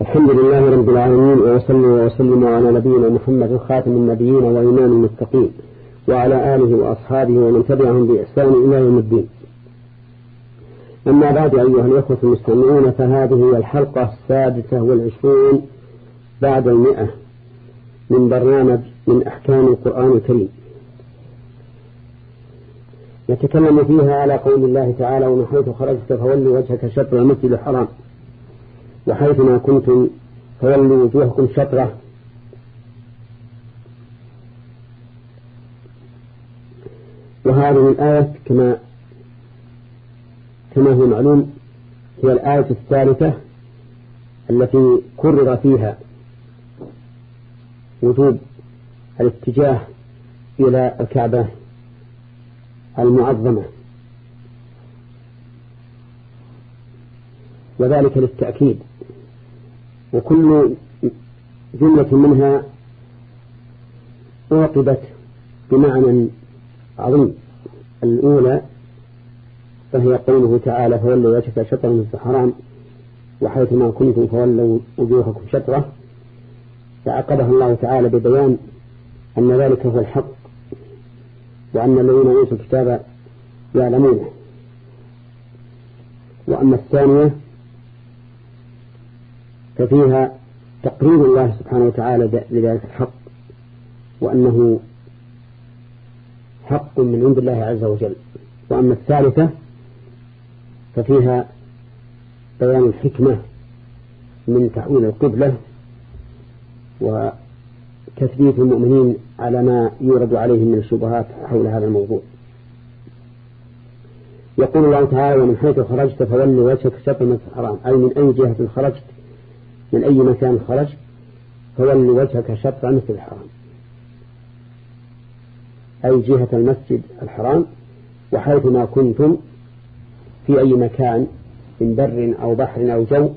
الحمد لله رب العالمين وصلى وسلم على نبينا محمد خاتم النبيين وإمام المتقين وعلى آله وأصحابه ومن تبعهم بإحسان إلى يوم الدين. أما بعد أيها الأخوة المستمعون فهذه هي الحلقة السادسة والعشرون بعد المئة من برنامج من أحكام القرآن الكريم. نتكلم فيها على قول الله تعالى ومن حيث خرجت فولي وجهك شطر المسجد الحرام. وحيثما كنتم فولوا وجوهكم شطرة. وهذه الآية كما كما هو معلوم هي الآية الثالثة التي كرر فيها وجوب الاتجاه إلى الكعبة المعظمة. وذلك للتأكيد. وكل جملة منها أعقبت بمعنى عظيم. الأولى فهي قوله تعالى فولوا وجهك شطر من الحرام وحيثما كنتم فولوا وجوهكم شطرة. فعقبها الله تعالى ببيان أن ذلك هو الحق وأن الذين أوتوا الكتاب يعلمونه. وأما الثانية ففيها تقرير الله سبحانه وتعالى لذلك الحق وأنه حق من عند الله عز وجل. وأما الثالثة ففيها بيان الحكمة من تحويل القبلة وتثبيت المؤمنين على ما يورد عليهم من الشبهات حول هذا الموضوع. يقول الله تعالى ومن حيث خرجت فول وجهك شطر المسجد الحرام أي من أي جهة خرجت من أي مكان خرجت فول وجهك شطر المسجد الحرام. أي جهة المسجد الحرام وحيثما كنتم في أي مكان من بر أو بحر أو جو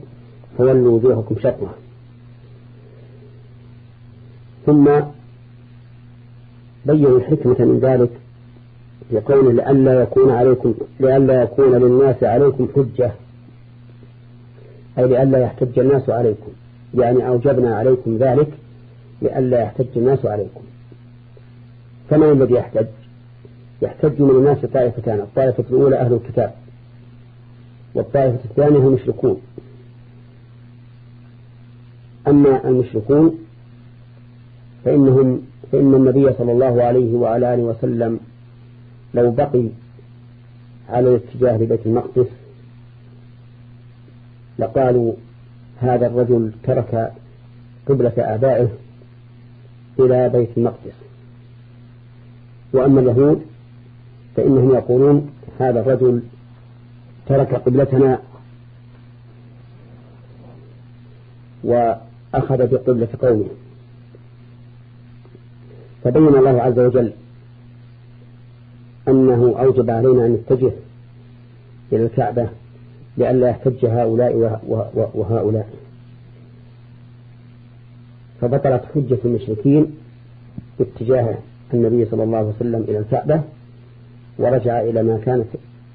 فولوا وجوهكم شطره ثم بينوا الحكمة من ذلك يقول لئلا يكون عليكم لئلا يكون للناس عليكم حجة. أي لئلا يحتج الناس عليكم يعني أوجبنا عليكم ذلك لئلا يحتج الناس عليكم. فمن الذي يحتج؟ يحتج من الناس طائفتان الطائفة الأولى أهل الكتاب والطائفة الثانية هم المشركون. أما المشركون فإنهم فإن النبي صلى الله عليه وعلى آله وسلم لو بقي على الاتجاه لبيت المقدس لقالوا هذا الرجل ترك قبلة آبائه إلى بيت المقدس. وأما اليهود فإنهم يقولون هذا الرجل ترك قبلتنا وأخذ بقبلة قومه. فبين الله عز وجل أنه أوجب علينا أن نتجه إلى الكعبة لئلا يحتج هؤلاء وهؤلاء. فبطلت حجة المشركين باتجاه النبي صلى الله عليه وسلم إلى الكعبة ورجع إلى ما كانت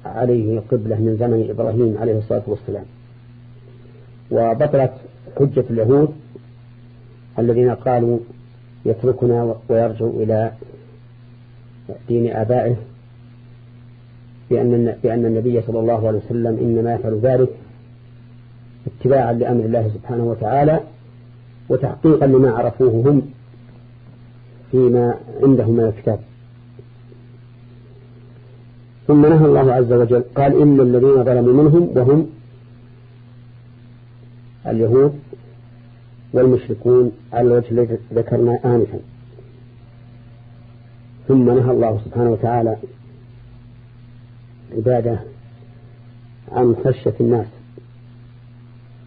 عليه قبلة من زمن إبراهيم عليه الصلاة والسلام. وبطلت حجة اليهود الذين قالوا يتركنا ويرجع إلى دين آبائه بأن بأن النبي صلى الله عليه وسلم إنما يفعل ذلك اتباعا لأمر الله سبحانه وتعالى وتحقيقا لما عرفوه هم فيما عندهم من الكتاب. ثم نهى الله عز وجل قال إن الذين ظلموا منهم وهم اليهود والمشركون على الوجه الذي ذكرنا آنفا. ثم نهى الله سبحانه وتعالى عبادة عن خشية الناس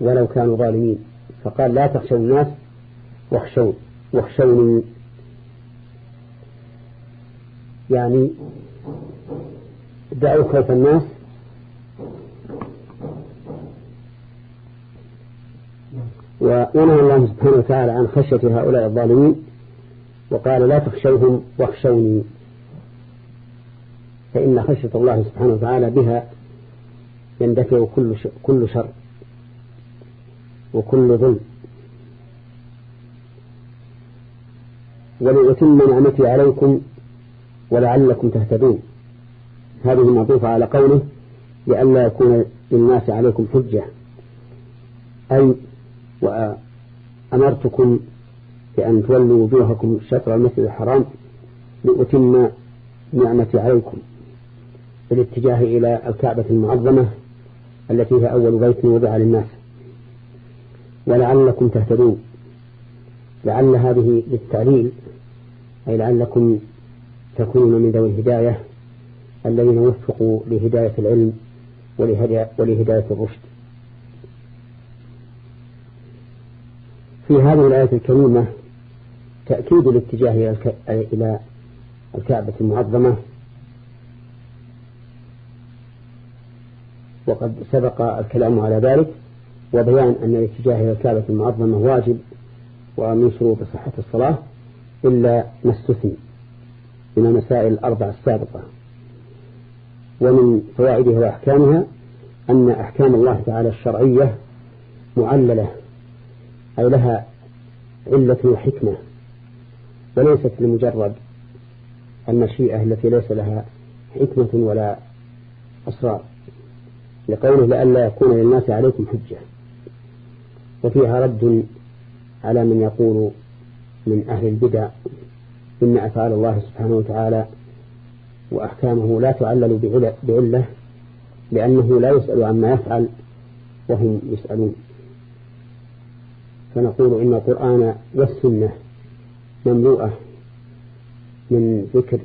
ولو كانوا ظالمين. فقال لا تخشوا الناس واخشون واخشوني. يعني دعوا خوف الناس. ونهى الله سبحانه وتعالى عن خشية هؤلاء الظالمين وقال لا تخشوهم واخشوني. فإن خشية الله سبحانه وتعالى بها يندفع كل كل شر وكل ظلم. ولأتم نعمتي عليكم ولعلكم تهتدون. هذه معطوفة على قوله لئلا يكون للناس عليكم حجة. أي وأمرتكم بأن تولوا وجوهكم شطر المسجد الحرام لأتم نعمتي عليكم. بالاتجاه إلى الكعبة المعظمة التي هي أول بيت وضع للناس. ولعلكم تهتدون. لعل هذه للتعليل أي لعلكم تكونون من ذوي الهداية الذين وفقوا لهداية العلم ولهداية الرشد. في هذه الآية الكريمة تأكيد الاتجاه إلى الكعبة المعظمة وقد سبق الكلام على ذلك وبيان أن الاتجاه إلى الكعبة المعظمة واجب ومن شروط صحة الصلاة إلا ما استثني من المسائل الأربع السابقة. ومن فوائدها وأحكامها أن أحكام الله تعالى الشرعية معللة أي لها علة وحكمة وليست لمجرد المشيئة التي ليس لها حكمة ولا أسرار. لقوله لئلا يكون للناس عليكم حجة. وفيها رد على من يقول من أهل البدع إن أفعال الله سبحانه وتعالى وأحكامه لا تعلل بعلة لأنه لا يسأل عما يفعل وهم يسألون. فنقول إن القرآن والسنة مملوءة من ذكر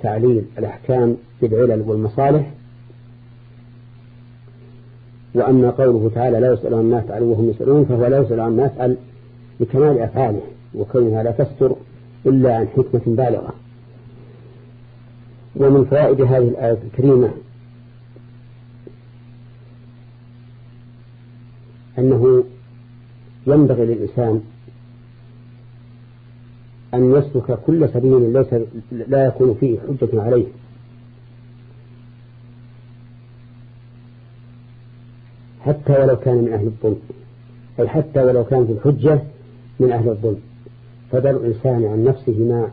تعليل الأحكام بالعلل والمصالح وأما قوله تعالى لا يسأل عما يفعل وهم يسألون فهو لا يسأل عما يفعل بكمال أفعاله وكونها لا تستر إلا عن حكمة بالغة. ومن فوائد هذه الآية الكريمة أنه ينبغي للإنسان أن يسلك كل سبيل ليس لا يكون فيه حجة عليه. حتى ولو كان من أهل الظلم. أي حتى ولو كانت الحجة من أهل الظلم. فدر الإنسان عن نفسه ما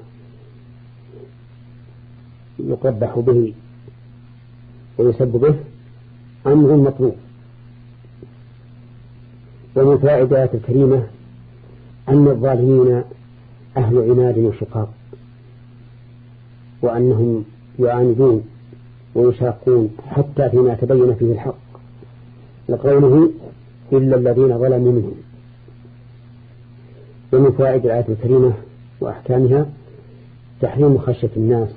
يقبح به ويسب به أمر مطلوب. ومن فوائد الآية الكريمة أن الظالمين أهل عناد وشقاق وأنهم يعاندون ويشاقون حتى فيما تبين فيه الحق. لقوله إلا الذين ظلموا منهم. ومن فوائد الآية الكريمة وأحكامها تحريم خشية الناس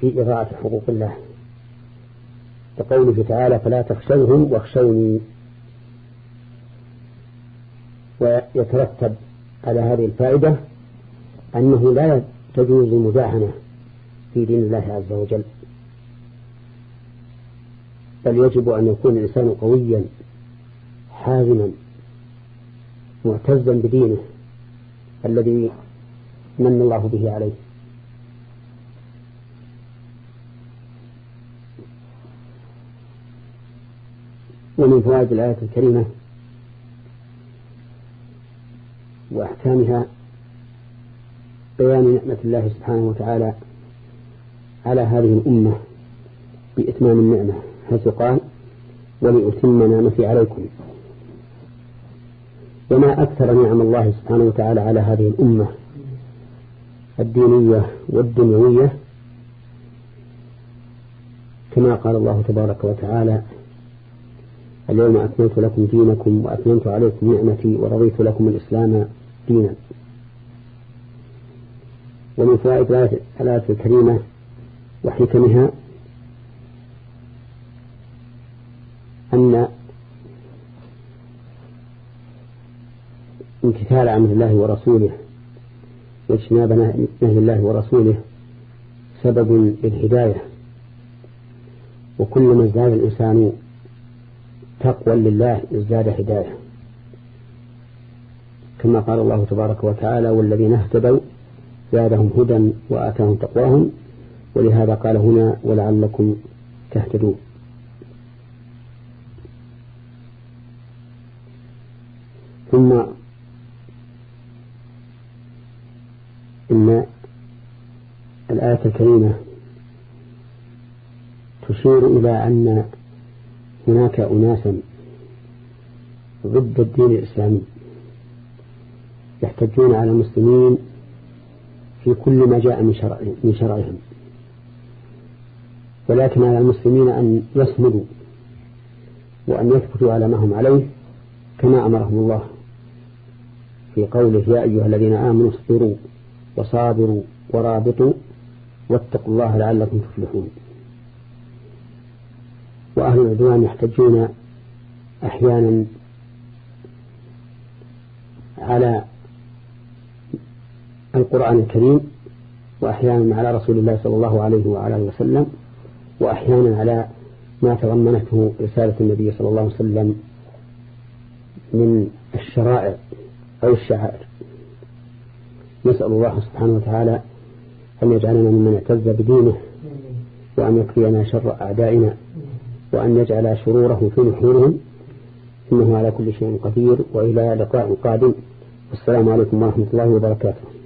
في إضاعة حقوق الله. كقوله تعالى فلا تخشوهم واخشوني. ويترتب على هذه الفائدة أنه لا تجوز المداهنة في دين الله عز وجل. بل يجب أن يكون الإنسان قويا حازما معتزا بدينه الذي من الله به عليه. ومن فوائد الآية الكريمة وأحكامها بيان نعمة الله سبحانه وتعالى على هذه الأمة بإتمام النعمة. حيث قال ولأتم نعمتي عليكم. وما أكثر نعم الله سبحانه وتعالى على هذه الأمة الدينية والدنيوية كما قال الله تبارك وتعالى اليوم أكملت لكم دينكم وأتممت عليكم نعمتي ورضيت لكم الإسلام دينا. ومن فوائد الآية الكريمة وحكمها أن امتثال أمر الله ورسوله واجتناب نهي الله ورسوله سبب للهداية. وكلما ازداد الإنسان تقوى لله ازداد هداية. كما قال الله تبارك وتعالى والذين اهتدوا زادهم هدى وآتاهم تقواهم. ولهذا قال هنا ولعلكم تهتدون. ثم إن الآية الكريمة تشير إلى أن هناك أناسا ضد الدين الإسلامي يحتجون على المسلمين في كل ما جاء من, شرع من شرعهم. ولكن على المسلمين أن يصمدوا وأن يثبتوا على ما هم عليه كما أمرهم الله. في قوله يا أيها الذين آمنوا اصبروا وصابروا ورابطوا واتقوا الله لعلكم تفلحون. وأهل العدوان يحتجون أحيانا على القرآن الكريم وأحيانا على رسول الله صلى الله عليه وعلى آله وسلم وأحيانا على ما تضمنته رسالة النبي صلى الله عليه وسلم من الشرائع. أو الشعائر. نسأل الله سبحانه وتعالى أن يجعلنا ممن اعتز بدينه وأن يكفينا شر أعدائنا وأن يجعل شروره في نحورهم إنه على كل شيء قدير وإلى لقاء قادم. والسلام عليكم ورحمة الله وبركاته.